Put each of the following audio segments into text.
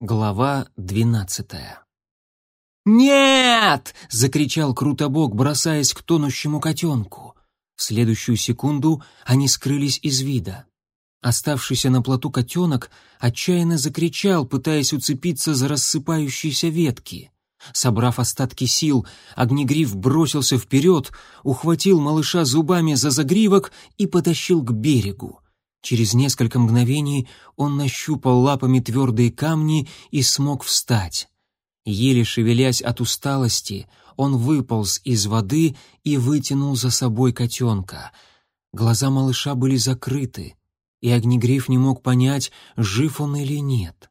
Глава двенадцатая «Нет!» — закричал Крутобок, бросаясь к тонущему котенку. В следующую секунду они скрылись из вида. Оставшийся на плоту котенок отчаянно закричал, пытаясь уцепиться за рассыпающиеся ветки. Собрав остатки сил, Огнегриф бросился вперед, ухватил малыша зубами за загривок и потащил к берегу. Через несколько мгновений он нащупал лапами твердые камни и смог встать. Еле шевелясь от усталости, он выполз из воды и вытянул за собой котенка. Глаза малыша были закрыты, и Огнегриф не мог понять, жив он или нет.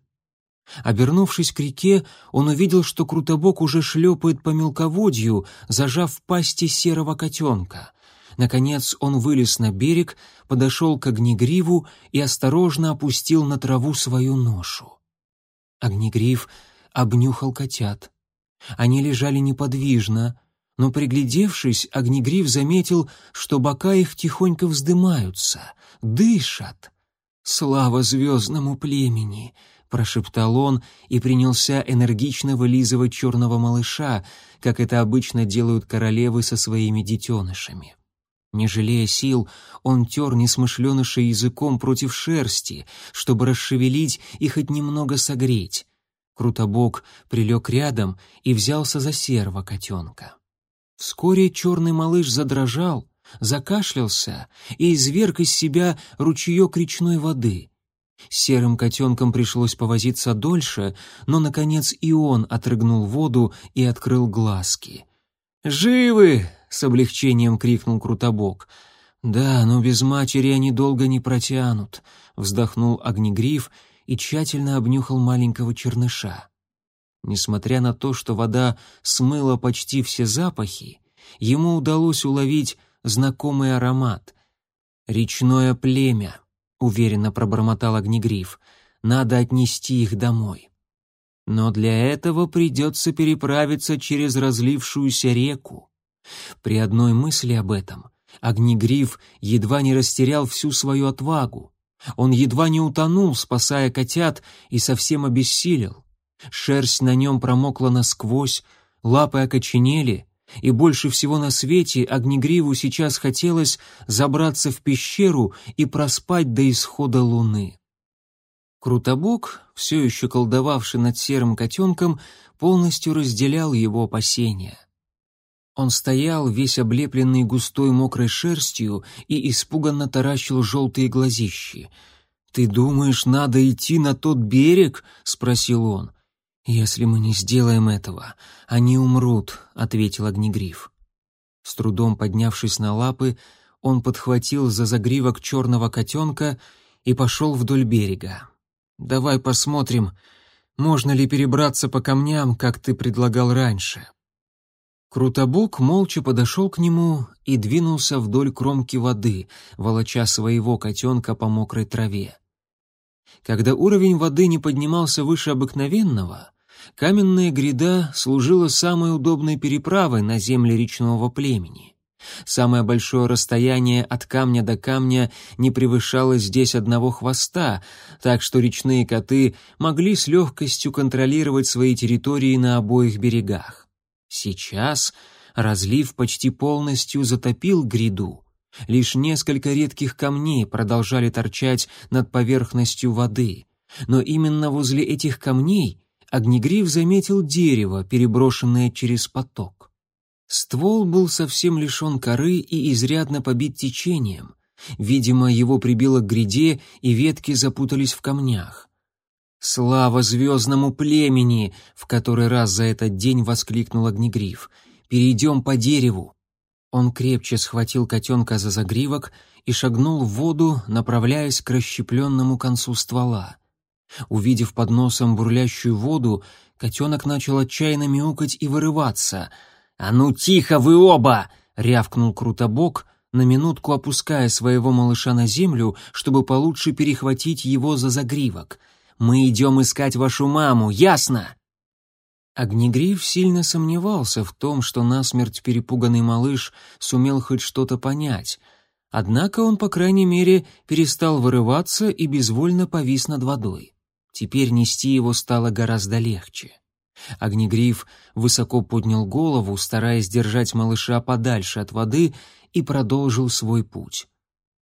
Обернувшись к реке, он увидел, что Крутобок уже шлепает по мелководью, зажав в пасти серого котенка. Наконец он вылез на берег, подошел к Огнегриву и осторожно опустил на траву свою ношу. Огнегрив обнюхал котят. Они лежали неподвижно, но, приглядевшись, Огнегрив заметил, что бока их тихонько вздымаются, дышат. «Слава звездному племени!» — прошептал он и принялся энергично вылизывать черного малыша, как это обычно делают королевы со своими детенышами. Не жалея сил, он тер несмышленыша языком против шерсти, чтобы расшевелить и хоть немного согреть. Крутобок прилег рядом и взялся за серого котенка. Вскоре черный малыш задрожал, закашлялся и изверг из себя ручеек речной воды. Серым котенком пришлось повозиться дольше, но, наконец, и он отрыгнул воду и открыл глазки. «Живы!» — с облегчением крикнул Крутобок. «Да, но без матери они долго не протянут», — вздохнул Огнегриф и тщательно обнюхал маленького черныша. Несмотря на то, что вода смыла почти все запахи, ему удалось уловить знакомый аромат. «Речное племя», — уверенно пробормотал Огнегриф, — «надо отнести их домой». Но для этого придется переправиться через разлившуюся реку. При одной мысли об этом Огнегриф едва не растерял всю свою отвагу. Он едва не утонул, спасая котят, и совсем обессилел. Шерсть на нем промокла насквозь, лапы окоченели, и больше всего на свете Огнегриву сейчас хотелось забраться в пещеру и проспать до исхода луны. Крутобок, все еще колдовавший над серым котенком, полностью разделял его опасения. Он стоял, весь облепленный густой мокрой шерстью, и испуганно таращил желтые глазищи. «Ты думаешь, надо идти на тот берег?» — спросил он. «Если мы не сделаем этого, они умрут», — ответил Огнегриф. С трудом поднявшись на лапы, он подхватил за загривок черного котенка и пошел вдоль берега. Давай посмотрим, можно ли перебраться по камням, как ты предлагал раньше». Крутобок молча подошел к нему и двинулся вдоль кромки воды, волоча своего котенка по мокрой траве. Когда уровень воды не поднимался выше обыкновенного, каменная гряда служила самой удобной переправой на земли речного племени. Самое большое расстояние от камня до камня не превышало здесь одного хвоста, так что речные коты могли с легкостью контролировать свои территории на обоих берегах. Сейчас разлив почти полностью затопил гряду. Лишь несколько редких камней продолжали торчать над поверхностью воды. Но именно возле этих камней Огнегриф заметил дерево, переброшенное через поток. Ствол был совсем лишен коры и изрядно побит течением. Видимо, его прибило к гряде, и ветки запутались в камнях. «Слава звездному племени!» — в который раз за этот день воскликнул Огнегриф. «Перейдем по дереву!» Он крепче схватил котенка за загривок и шагнул в воду, направляясь к расщепленному концу ствола. Увидев под носом бурлящую воду, котенок начал отчаянно мяукать и вырываться — «А ну тихо вы оба!» — рявкнул Крутобок, на минутку опуская своего малыша на землю, чтобы получше перехватить его за загривок. «Мы идем искать вашу маму, ясно?» Огнегриф сильно сомневался в том, что насмерть перепуганный малыш сумел хоть что-то понять. Однако он, по крайней мере, перестал вырываться и безвольно повис над водой. Теперь нести его стало гораздо легче. Огнегриф высоко поднял голову, стараясь держать малыша подальше от воды, и продолжил свой путь.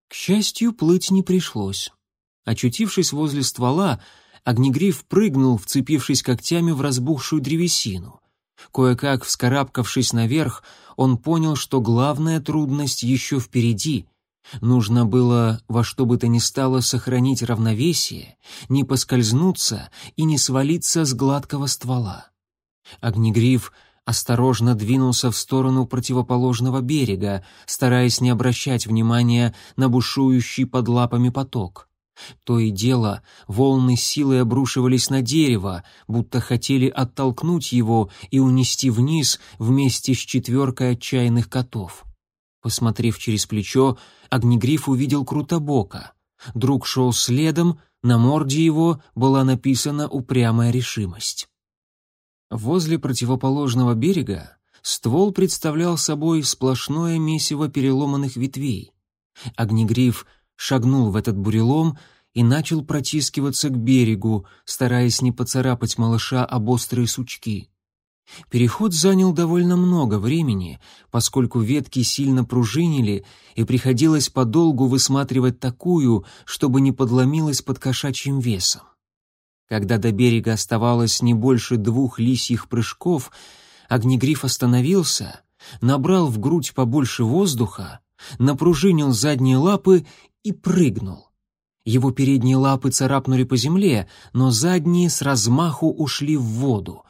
К счастью, плыть не пришлось. Очутившись возле ствола, Огнегриф прыгнул, вцепившись когтями в разбухшую древесину. Кое-как вскарабкавшись наверх, он понял, что главная трудность еще впереди. Нужно было во что бы то ни стало сохранить равновесие, не поскользнуться и не свалиться с гладкого ствола. Огнегриф осторожно двинулся в сторону противоположного берега, стараясь не обращать внимания на бушующий под лапами поток. То и дело, волны силой обрушивались на дерево, будто хотели оттолкнуть его и унести вниз вместе с четверкой отчаянных котов. Посмотрев через плечо, Огнегриф увидел Крутобока. Друг шел следом, на морде его была написана упрямая решимость. Возле противоположного берега ствол представлял собой сплошное месиво переломанных ветвей. Огнегриф шагнул в этот бурелом и начал протискиваться к берегу, стараясь не поцарапать малыша об острые сучки. Переход занял довольно много времени, поскольку ветки сильно пружинили, и приходилось подолгу высматривать такую, чтобы не подломилась под кошачьим весом. Когда до берега оставалось не больше двух лисьих прыжков, огнегриф остановился, набрал в грудь побольше воздуха, напружинил задние лапы и прыгнул. Его передние лапы царапнули по земле, но задние с размаху ушли в воду.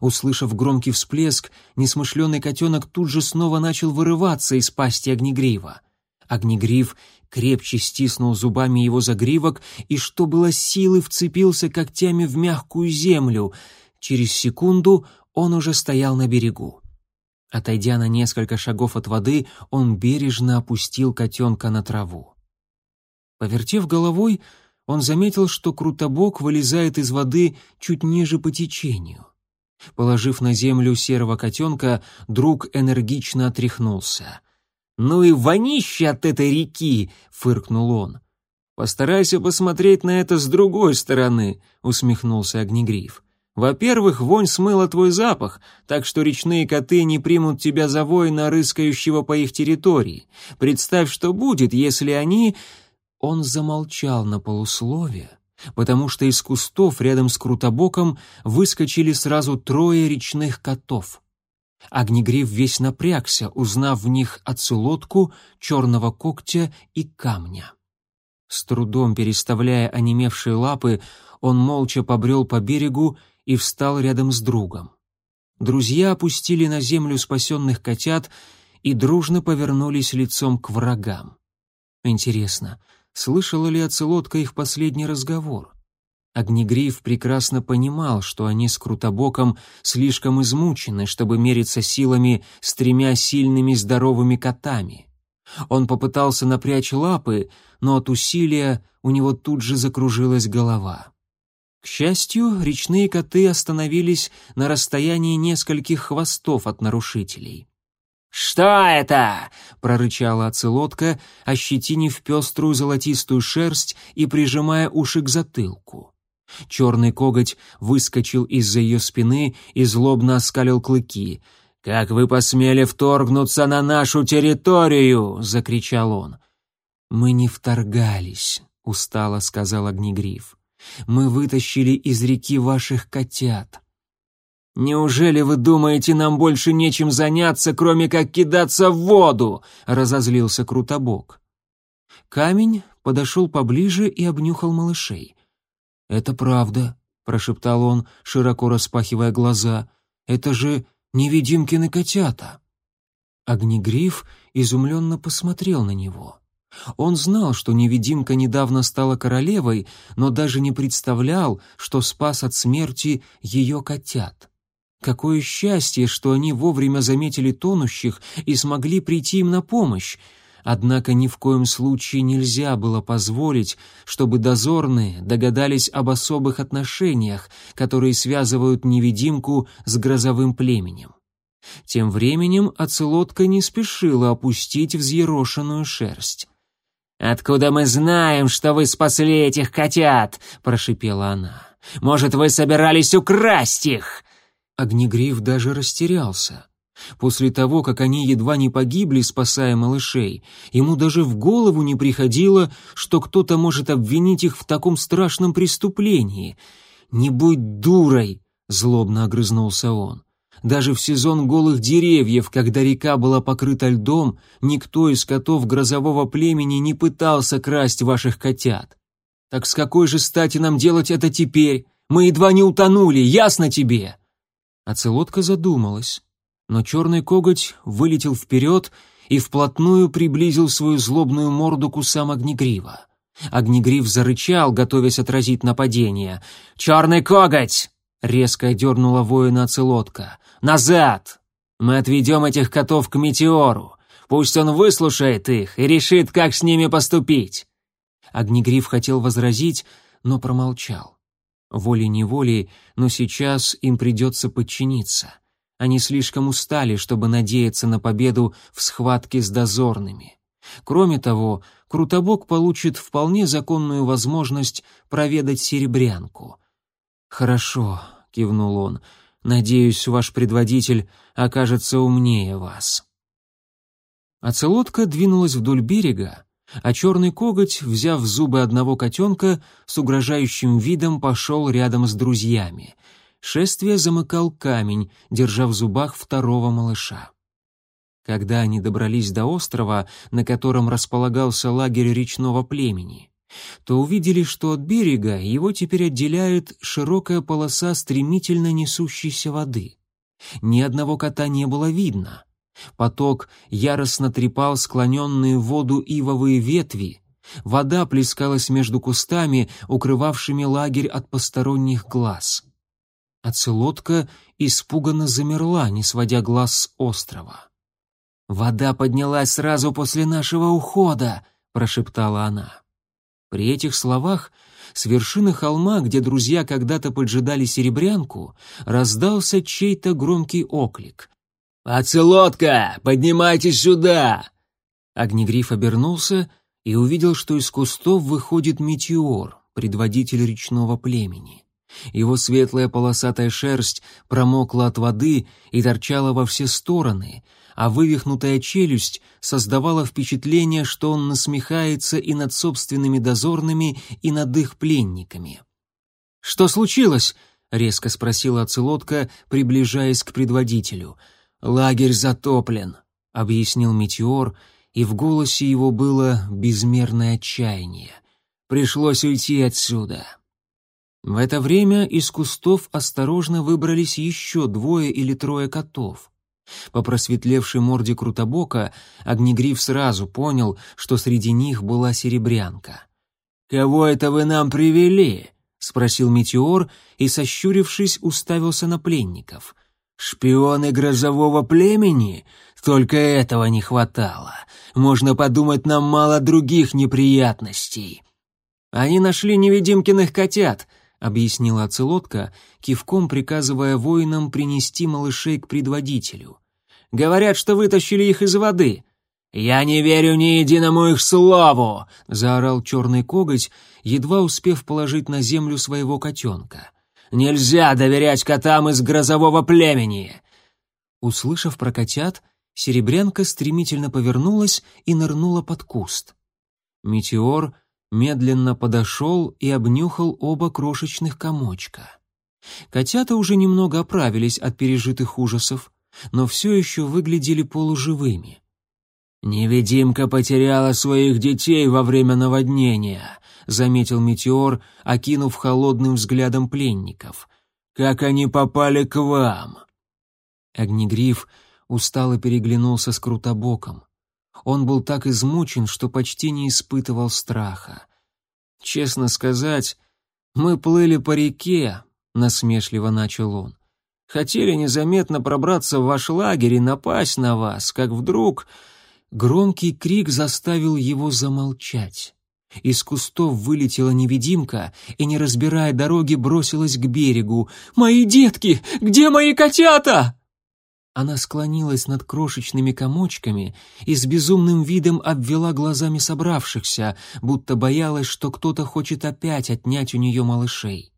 Услышав громкий всплеск, несмышленый котенок тут же снова начал вырываться из пасти огнегрива. Огнегрив крепче стиснул зубами его загривок и, что было силы, вцепился когтями в мягкую землю. Через секунду он уже стоял на берегу. Отойдя на несколько шагов от воды, он бережно опустил котенка на траву. Повертев головой, он заметил, что Крутобок вылезает из воды чуть ниже по течению. Положив на землю серого котенка, друг энергично отряхнулся. «Ну и вонище от этой реки!» — фыркнул он. «Постарайся посмотреть на это с другой стороны», — усмехнулся Огнегриф. «Во-первых, вонь смыла твой запах, так что речные коты не примут тебя за воина, рыскающего по их территории. Представь, что будет, если они...» Он замолчал на полусловие, потому что из кустов рядом с Крутобоком выскочили сразу трое речных котов. Огнегриф весь напрягся, узнав в них оцелотку, черного когтя и камня. С трудом переставляя онемевшие лапы, он молча побрел по берегу и встал рядом с другом. Друзья опустили на землю спасенных котят и дружно повернулись лицом к врагам. Интересно, слышала ли Оцелотка их последний разговор. Огнегриф прекрасно понимал, что они с Крутобоком слишком измучены, чтобы мериться силами с тремя сильными здоровыми котами. Он попытался напрячь лапы, но от усилия у него тут же закружилась голова. К счастью, речные коты остановились на расстоянии нескольких хвостов от нарушителей. «Что это?» — прорычала оцелотка, ощетинив пеструю золотистую шерсть и прижимая уши к затылку. Черный коготь выскочил из-за ее спины и злобно оскалил клыки. «Как вы посмели вторгнуться на нашу территорию?» — закричал он. «Мы не вторгались», — устало сказал Огнегриф. «Мы вытащили из реки ваших котят». «Неужели вы думаете, нам больше нечем заняться, кроме как кидаться в воду?» — разозлился Крутобок. Камень подошел поближе и обнюхал малышей. «Это правда», — прошептал он, широко распахивая глаза. «Это же невидимкины котята». Огнегриф изумленно посмотрел на него. Он знал, что невидимка недавно стала королевой, но даже не представлял, что спас от смерти ее котят. Какое счастье, что они вовремя заметили тонущих и смогли прийти им на помощь. Однако ни в коем случае нельзя было позволить, чтобы дозорные догадались об особых отношениях, которые связывают невидимку с грозовым племенем. Тем временем оцелотка не спешила опустить взъерошенную шерсть. «Откуда мы знаем, что вы спасли этих котят?» — прошипела она. Может, вы собирались украсть их?» Огнегриф даже растерялся. После того, как они едва не погибли, спасая малышей, ему даже в голову не приходило, что кто-то может обвинить их в таком страшном преступлении. «Не будь дурой!» — злобно огрызнулся он. Даже в сезон голых деревьев, когда река была покрыта льдом, никто из котов грозового племени не пытался красть ваших котят. Так с какой же стати нам делать это теперь? Мы едва не утонули, ясно тебе?» Оцелотка задумалась но черный коготь вылетел вперед и вплотную приблизил свою злобную морду к усам Огнегрива. Огнегрив зарычал, готовясь отразить нападение. «Черный коготь!» — резко дернула воина оцелотка. «Назад! Мы отведем этих котов к метеору. Пусть он выслушает их и решит, как с ними поступить!» Огнегриф хотел возразить, но промолчал. Волей-неволей, но сейчас им придется подчиниться. Они слишком устали, чтобы надеяться на победу в схватке с дозорными. Кроме того, Крутобок получит вполне законную возможность проведать серебрянку. «Хорошо», — кивнул он, — «надеюсь, ваш предводитель окажется умнее вас». Оцелотка двинулась вдоль берега, а черный коготь, взяв в зубы одного котенка, с угрожающим видом пошел рядом с друзьями — шествие замыкал камень, держа в зубах второго малыша. Когда они добрались до острова, на котором располагался лагерь речного племени, то увидели, что от берега его теперь отделяет широкая полоса стремительно несущейся воды. Ни одного кота не было видно. Поток яростно трепал склоненные в воду ивовые ветви, вода плескалась между кустами, укрывавшими лагерь от посторонних глаз. Оцелотка испуганно замерла, не сводя глаз с острова. «Вода поднялась сразу после нашего ухода», — прошептала она. При этих словах с вершины холма, где друзья когда-то поджидали серебрянку, раздался чей-то громкий оклик. «Оцелотка, поднимайтесь сюда!» Огнегриф обернулся и увидел, что из кустов выходит метеор, предводитель речного племени. Его светлая полосатая шерсть промокла от воды и торчала во все стороны, а вывихнутая челюсть создавала впечатление, что он насмехается и над собственными дозорными, и над их пленниками. «Что случилось?» — резко спросила оцелотка, приближаясь к предводителю. «Лагерь затоплен», — объяснил Метеор, и в голосе его было безмерное отчаяние. «Пришлось уйти отсюда». В это время из кустов осторожно выбрались еще двое или трое котов. По просветлевшей морде Крутобока Огнегриф сразу понял, что среди них была серебрянка. «Кого это вы нам привели?» — спросил Метеор и, сощурившись, уставился на пленников. «Шпионы грозового племени? Только этого не хватало. Можно подумать, нам мало других неприятностей». «Они нашли невидимкиных котят», — объяснила оцелотка, кивком приказывая воинам принести малышей к предводителю. «Говорят, что вытащили их из воды». «Я не верю ни единому их слову!» — заорал черный коготь, едва успев положить на землю своего котенка. «Нельзя доверять котам из грозового племени!» Услышав про котят, серебрянка стремительно повернулась и нырнула под куст. Метеор медленно подошел и обнюхал оба крошечных комочка. Котята уже немного оправились от пережитых ужасов, но все еще выглядели полуживыми. «Невидимка потеряла своих детей во время наводнения», — заметил Метеор, окинув холодным взглядом пленников. «Как они попали к вам?» Огнегриф устало переглянулся с Крутобоком. Он был так измучен, что почти не испытывал страха. «Честно сказать, мы плыли по реке», — насмешливо начал он. «Хотели незаметно пробраться в ваш лагерь и напасть на вас, как вдруг...» Громкий крик заставил его замолчать. Из кустов вылетела невидимка и, не разбирая дороги, бросилась к берегу. «Мои детки! Где мои котята?» Она склонилась над крошечными комочками и с безумным видом обвела глазами собравшихся, будто боялась, что кто-то хочет опять отнять у нее малышей.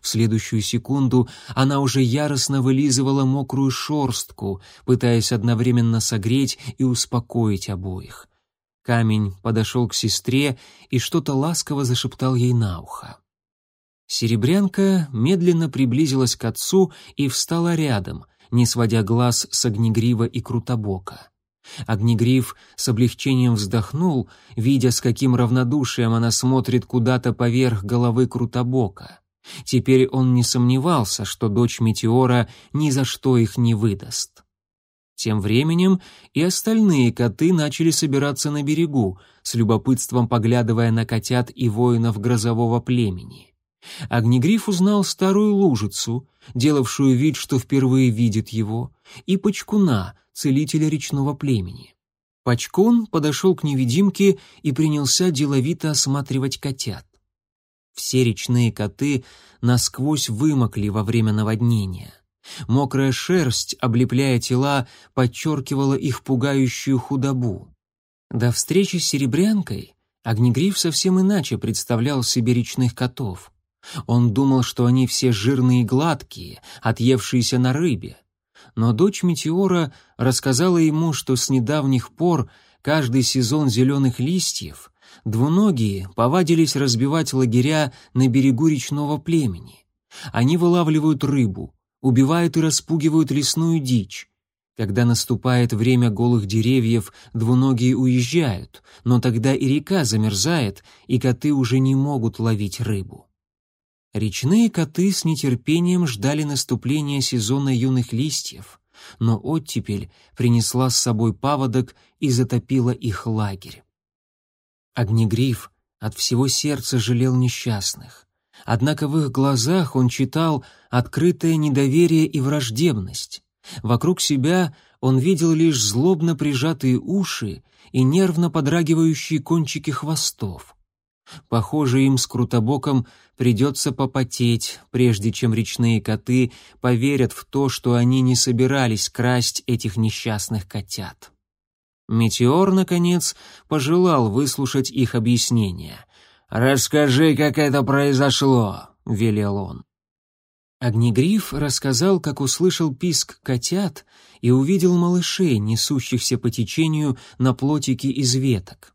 В следующую секунду она уже яростно вылизывала мокрую шорстку, пытаясь одновременно согреть и успокоить обоих. Камень подошел к сестре и что-то ласково зашептал ей на ухо. Серебрянка медленно приблизилась к отцу и встала рядом, не сводя глаз с Огнегрива и Крутобока. Огнегрив с облегчением вздохнул, видя, с каким равнодушием она смотрит куда-то поверх головы Крутобока. Теперь он не сомневался, что дочь Метеора ни за что их не выдаст. Тем временем и остальные коты начали собираться на берегу, с любопытством поглядывая на котят и воинов грозового племени. Огнегриф узнал старую лужицу, делавшую вид, что впервые видит его, и Пачкуна, целителя речного племени. Пачкун подошел к невидимке и принялся деловито осматривать котят. Все речные коты насквозь вымокли во время наводнения. Мокрая шерсть, облепляя тела, подчеркивала их пугающую худобу. До встречи с серебрянкой Огнегриф совсем иначе представлял себе речных котов. Он думал, что они все жирные и гладкие, отъевшиеся на рыбе. Но дочь Метеора рассказала ему, что с недавних пор каждый сезон зеленых листьев двуногие повадились разбивать лагеря на берегу речного племени. Они вылавливают рыбу, убивают и распугивают лесную дичь. Когда наступает время голых деревьев, двуногие уезжают, но тогда и река замерзает, и коты уже не могут ловить рыбу. Речные коты с нетерпением ждали наступления сезона юных листьев, но оттепель принесла с собой паводок и затопила их лагерь. Огнегриф от всего сердца жалел несчастных. Однако в их глазах он читал открытое недоверие и враждебность. Вокруг себя он видел лишь злобно прижатые уши и нервно подрагивающие кончики хвостов. Похоже, им с Крутобоком придется попотеть, прежде чем речные коты поверят в то, что они не собирались красть этих несчастных котят. Метеор, наконец, пожелал выслушать их объяснение. «Расскажи, как это произошло», — велел он. Огнегриф рассказал, как услышал писк котят и увидел малышей, несущихся по течению на плотике из веток.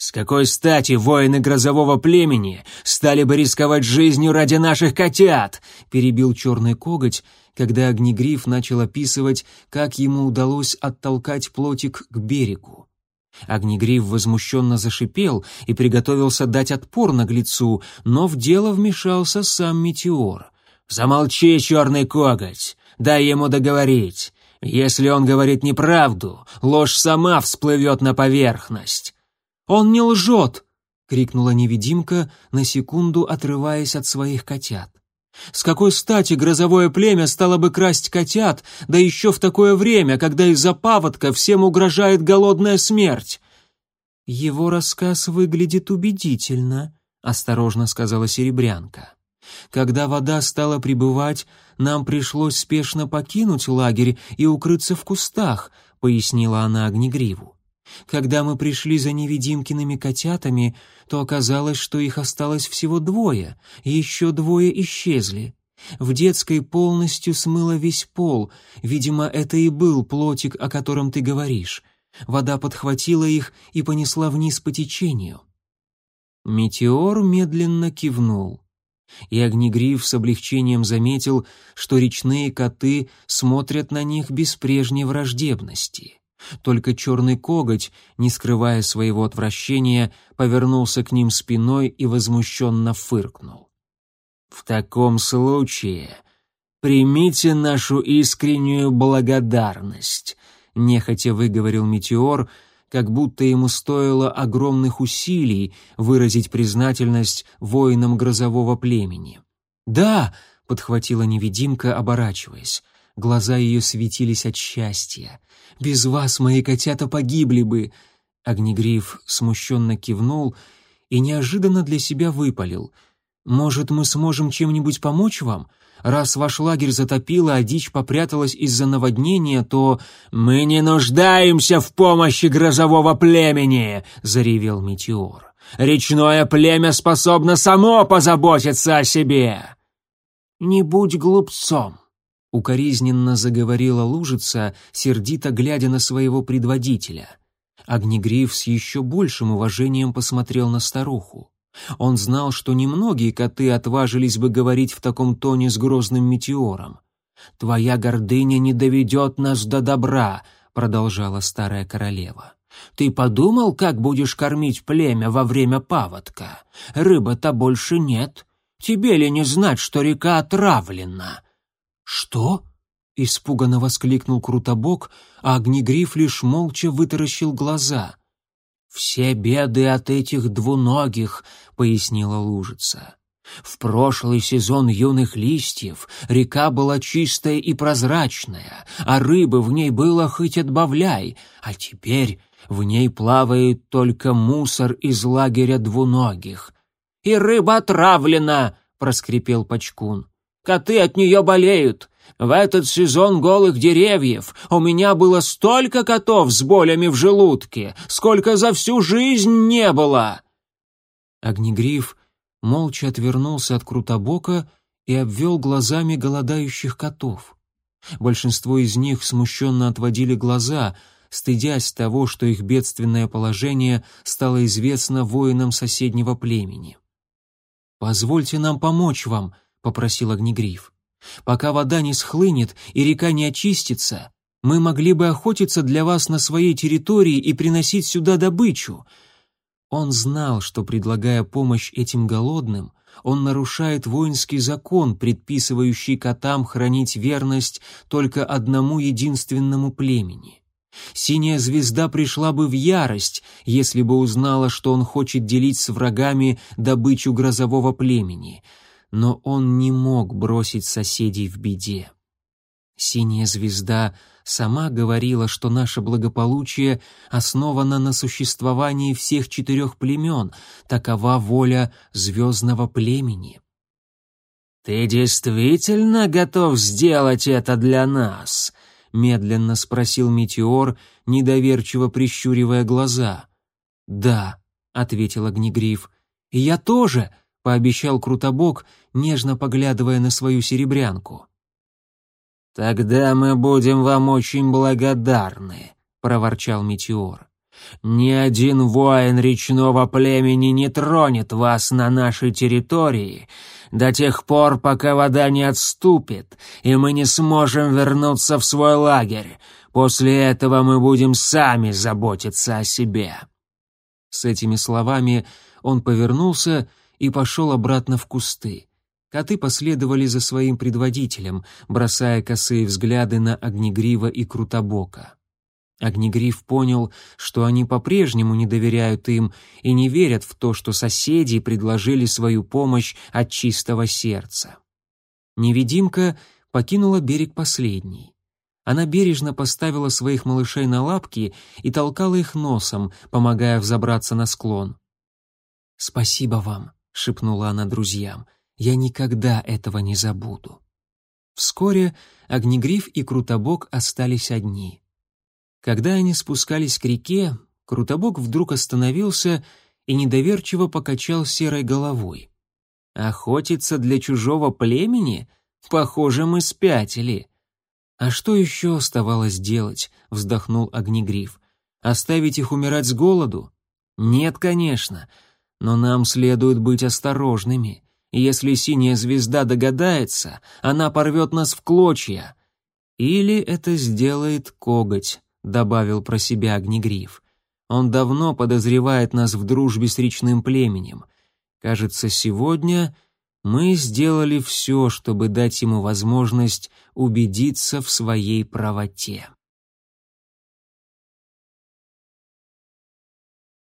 «С какой стати воины грозового племени стали бы рисковать жизнью ради наших котят?» — перебил черный коготь, когда Огнегриф начал описывать, как ему удалось оттолкать плотик к берегу. Огнегриф возмущенно зашипел и приготовился дать отпор наглецу, но в дело вмешался сам Метеор. «Замолчи, черный коготь! Дай ему договорить! Если он говорит неправду, ложь сама всплывет на поверхность!» «Он не лжет!» — крикнула невидимка, на секунду отрываясь от своих котят. С какой стати грозовое племя стало бы красть котят, да еще в такое время, когда из-за паводка всем угрожает голодная смерть? Его рассказ выглядит убедительно, осторожно сказала серебрянка. Когда вода стала прибывать, нам пришлось спешно покинуть лагерь и укрыться в кустах, пояснила она Огнегриву. Когда мы пришли за невидимкиными котятами, то оказалось, что их осталось всего двое, и еще двое исчезли. В детской полностью смыло весь пол, видимо, это и был плотик, о котором ты говоришь. Вода подхватила их и понесла вниз по течению. Метеор медленно кивнул. И Огнегриф с облегчением заметил, что речные коты смотрят на них без прежней враждебности. Только черный коготь, не скрывая своего отвращения, повернулся к ним спиной и возмущенно фыркнул. «В таком случае примите нашу искреннюю благодарность», — нехотя выговорил Метеор, как будто ему стоило огромных усилий выразить признательность воинам грозового племени. «Да», — подхватила невидимка, оборачиваясь, Глаза ее светились от счастья. «Без вас мои котята погибли бы!» Огнегриф смущенно кивнул и неожиданно для себя выпалил. «Может, мы сможем чем-нибудь помочь вам? Раз ваш лагерь затопило, а дичь попряталась из-за наводнения, то...» «Мы не нуждаемся в помощи грозового племени!» — заревел Метеор. «Речное племя способно само позаботиться о себе!» не будь глупцом!» Укоризненно заговорила лужица, сердито глядя на своего предводителя. Огнегриф с еще большим уважением посмотрел на старуху. Он знал, что немногие коты отважились бы говорить в таком тоне с грозным метеором. «Твоя гордыня не доведет нас до добра», — продолжала старая королева. «Ты подумал, как будешь кормить племя во время паводка? Рыбы-то больше нет. Тебе ли не знать, что река отравлена?» «Что?» — испуганно воскликнул Крутобок, а Огнегриф лишь молча вытаращил глаза. «Все беды от этих двуногих», — пояснила лужица. В прошлый сезон юных листьев река была чистая и прозрачная, а рыбы в ней было хоть отбавляй, а теперь в ней плавает только мусор из лагеря двуногих. «И рыба отравлена!» — проскрипел Пачкун. «Коты от нее болеют. В этот сезон голых деревьев у меня было столько котов с болями в желудке, сколько за всю жизнь не было!» Огнегриф молча отвернулся от Крутобока и обвел глазами голодающих котов. Большинство из них смущенно отводили глаза, стыдясь того, что их бедственное положение стало известно воинам соседнего племени. «Позвольте нам помочь вам», — попросил Огнегриф. «Пока вода не схлынет и река не очистится, мы могли бы охотиться для вас на своей территории и приносить сюда добычу. Он знал, что, предлагая помощь этим голодным, он нарушает воинский закон, предписывающий котам хранить верность только одному единственному племени. Синяя звезда пришла бы в ярость, если бы узнала, что он хочет делить с врагами добычу грозового племени, но он не мог бросить соседей в беде. Синяя звезда сама говорила, что наше благополучие основано на существовании всех четырех племен, такова воля звездного племени. «Ты действительно готов сделать это для нас?» — медленно спросил Метеор, недоверчиво прищуривая глаза. «Да», — ответил Огнегриф. «И я тоже», — пообещал Крутобок, нежно поглядывая на свою серебрянку. «Тогда мы будем вам очень благодарны», — проворчал Метеор. «Ни один воин речного племени не тронет вас на нашей территории до тех пор, пока вода не отступит, и мы не сможем вернуться в свой лагерь. После этого мы будем сами заботиться о себе». С этими словами он повернулся и пошел обратно в кусты. Коты последовали за своим предводителем, бросая косые взгляды на Огнегрива и Крутобока. Огнегрив понял, что они по-прежнему не доверяют им и не верят в то, что соседи предложили свою помощь от чистого сердца. Невидимка покинула берег последней. Она бережно поставила своих малышей на лапки и толкала их носом, помогая взобраться на склон. «Спасибо вам», — шепнула она друзьям, — я никогда этого не забуду. Вскоре Огнегриф и Крутобок остались одни. Когда они спускались к реке, Крутобок вдруг остановился и недоверчиво покачал серой головой. «Охотиться для чужого племени? Похоже, мы спятили». «А что еще оставалось делать?» — вздохнул Огнегриф. «Оставить их умирать с голоду?» «Нет, конечно, но нам следует быть осторожными. Если синяя звезда догадается, она порвет нас в клочья. Или это сделает коготь, добавил про себя Огнегриф. Он давно подозревает нас в дружбе с речным племенем. Кажется, сегодня мы сделали все, чтобы дать ему возможность убедиться в своей правоте.